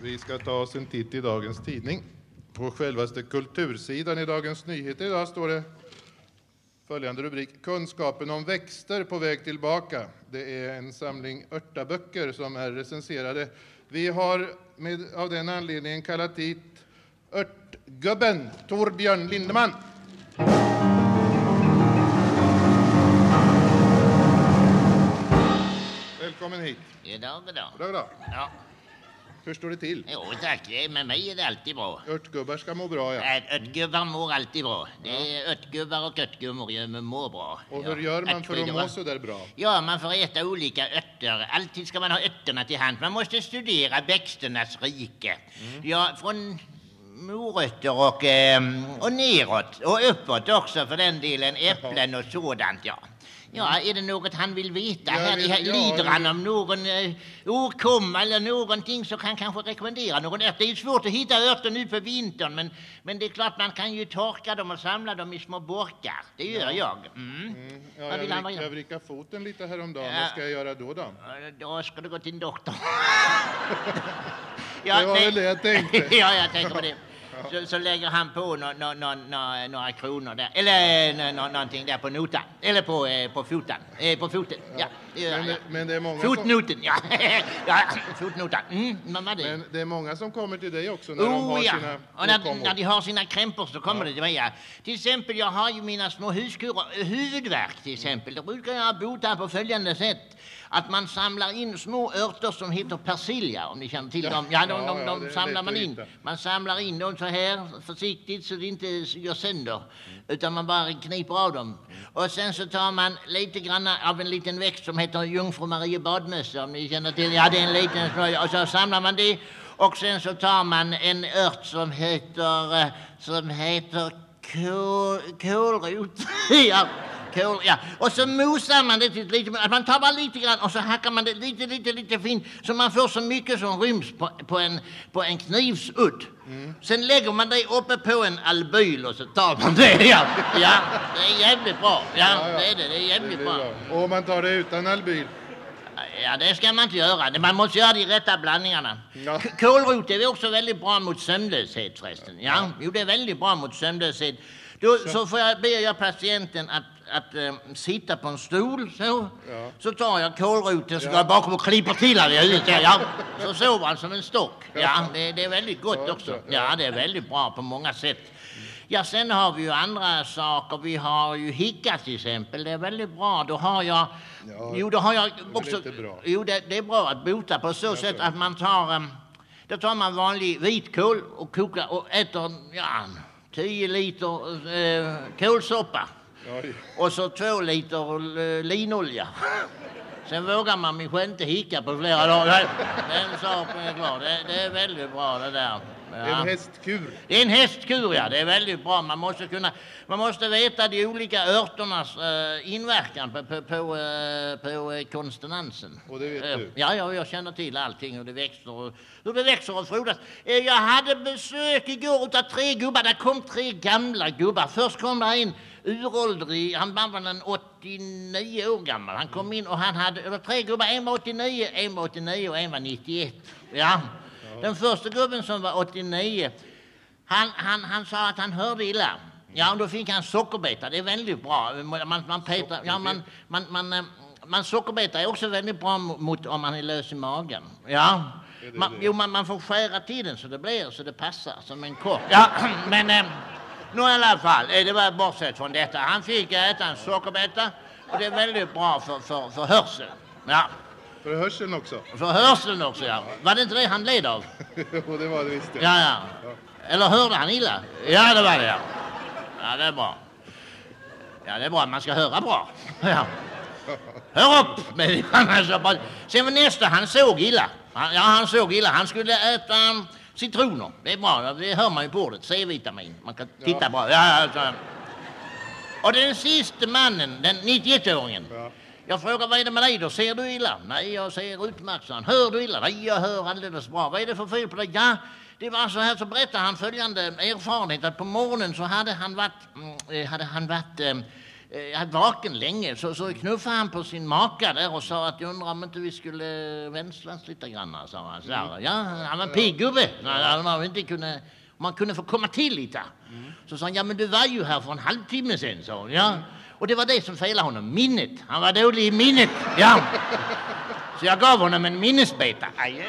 Vi ska ta oss en titt i dagens tidning. På självaste kultursidan i Dagens Nyheter idag står det följande rubrik. Kunskapen om växter på väg tillbaka. Det är en samling örtaböcker som är recenserade. Vi har med, av den anledningen kallat hit Örtgubben Torbjörn Lindeman. Välkommen hit. Goddag, goddag. Bra, bra. Ja. Hur står det till? Jo tack, med mig är det alltid bra. Örtgubbar ska må bra, ja. Ört- Örtgubbar mår alltid bra. Det är örtgubbar och örtgummor mår bra. Och hur gör man för att må va? så där bra? Ja, man får äta olika örter. Alltid ska man ha örterna till hand. Man måste studera växternas rike. Mm. Ja, från morötter och, ehm, och neråt och uppåt också för den delen. Äpplen och sådant, ja. Ja, är det något han vill veta? Jag Här, vill- här ja, lider jag han vill- av någon eh, åkomma eller någonting så kan han kanske rekommendera någon ört. Det är ju svårt att hitta örter nu på vintern men, men det är klart man kan ju torka dem och samla dem i små burkar. Det gör jag. Mm. Ja, Vad jag, vill veta? jag vrickade foten lite häromdagen. Ja. Vad ska jag göra då? då? Då ska du gå till en doktor. Det var väl det jag tänkte. ja, jag tänker på det. Så, så lägger han på no, no, no, några kronor där, eller no, någonting där på notan, eller på, eh, på foten, eh, på foten. Ja, men, det, ja. men det är många som, Fotnoten, ja. ja fotnotan. Mm, vad det? men det är många som kommer till dig också när de har Oh ja, sina och när, när de har sina krämpor så kommer det till mig. Ja. Till exempel, jag har ju mina små huskurer, eh, huvudvärk till exempel. Det brukar jag bota på följande sätt. Att man samlar in små örter som heter persilja, om ni känner till Ja. dem. Ja, de, Ja, de, ja, de är samlar man in. Man samlar in dem så här försiktigt så det inte gör sönder. Utan man bara kniper av dem. Och sen så tar man lite grann av en liten växt som heter jungfru Marie badmössa, om ni känner till. Jag hade en liten små- Och så samlar man det. Och sen så tar man en ört som heter, eh, som heter kål, kålrot. ja, kål, ja. Och så mosar man det till lite, man tar bara lite grann och så hackar man det lite, lite, lite fint så man får så mycket som ryms på, på, en, på en knivsudd. Sen lägger man det uppe på en albyl och så tar man det. Ja, ja det är jävligt bra. Ja, Ja, ja. det är det. Det är Det jävligt blir bra. bra. Och om man tar det utan albyl? Ja, det ska man inte göra. Man måste göra de rätta blandningarna. Ja. Kålrot är också väldigt bra mot sömnlöshet förresten. Ja, jo, det är väldigt bra mot sömnlöshet. Då, så får jag, ber jag patienten att, att eh, sitta på en stol så. Ja. Så tar jag kålroten så går jag bakom och klipper till honom i huvudet. Ja, ja. Så sover han som en stock. Ja, det, det är väldigt gott Så, också. så, Ja, det är väldigt bra på många sätt. Ja, sen har vi ju andra saker. Vi har ju hicka till exempel. Det är väldigt bra. Då har jag... Ja, jo, då har jag också... bra. Jo, det, det är bra att bota på så sätt att man tar... Um, då tar man vanlig vitkål och kokar och äter ja, 10 liter eh, kålsoppa Oj. och så två liter eh, linolja. Sen vågar man kanske inte hicka på flera dagar. Den saken är klar. Det, det är väldigt bra det där. En hästkur. Det är en hästkur, ja. Det är väldigt bra. Man måste, kunna, man måste veta de olika örternas eh, inverkan på, på, på, eh, på eh, konsonansen. Och det vet Eh, du? Ja, ja, jag känner till allting hur det växer och, hur det växer och frodas. Eh, jag hade besök igår av tre gubbar. Det kom tre gamla gubbar. Först kom det en uråldrig, han var väl en 89 år gammal. Han kom in och han hade, eller tre gubbar, en var 89, en var 89 och en var 91. Ja. Den första gubben som var 89, han, han, han sa att han hörde illa. Ja, och då fick han sockerbeta. Det är väldigt bra. Man, man, petar, ja, man, man, man, eh, man sockerbeta är också väldigt bra mot, om man är lös i magen. Ja. Man, jo, man, man får skära till den så det blir så det passar som en kock. Ja, men eh, nu i alla fall, eh, det var bortsett från detta. Han fick äta en sockerbeta och det är väldigt bra för, för, för hörseln. Ja, För hörseln också. för hörseln också ja. Var det inte det han led av? Och det var det visst. Ja, ja. Eller hörde han illa? Ja, det var det ja. Ja, det är bra. Ja, det är bra. Man ska höra bra. Ja. Hör upp människan alltså. Sen var nästa, han såg illa. Han, ja, han såg illa. Han skulle äta um, citroner. Det är bra. Det hör man ju på ordet. C-vitamin. Man kan titta Ja. bra. Ja, alltså. Och den sista mannen, den 91-åringen. Ja. Jag frågar vad är det med dig då? Ser du illa? Nej, jag ser utmärkt, han. Hör du illa? Nej, jag hör alldeles bra. Vad är det för fel på dig? Ja, det var så här, så berättade han följande erfarenhet att på morgonen så hade han varit, mm, eh, hade han varit eh, eh, vaken länge så, så knuffade han på sin maka där och sa att jag undrar om inte vi skulle vänslas lite grann. Sa han. Så. Ja, han var en pigg gubbe. Så Man inte kunde, man kunde få komma till lite. Så sa han, ja men du var ju här för en halvtimme sen, sa hon. Ja. Och det var det som felade honom, minnet. Han var dålig i minnet. Ja. Så jag gav honom en minnesbeta. Aj.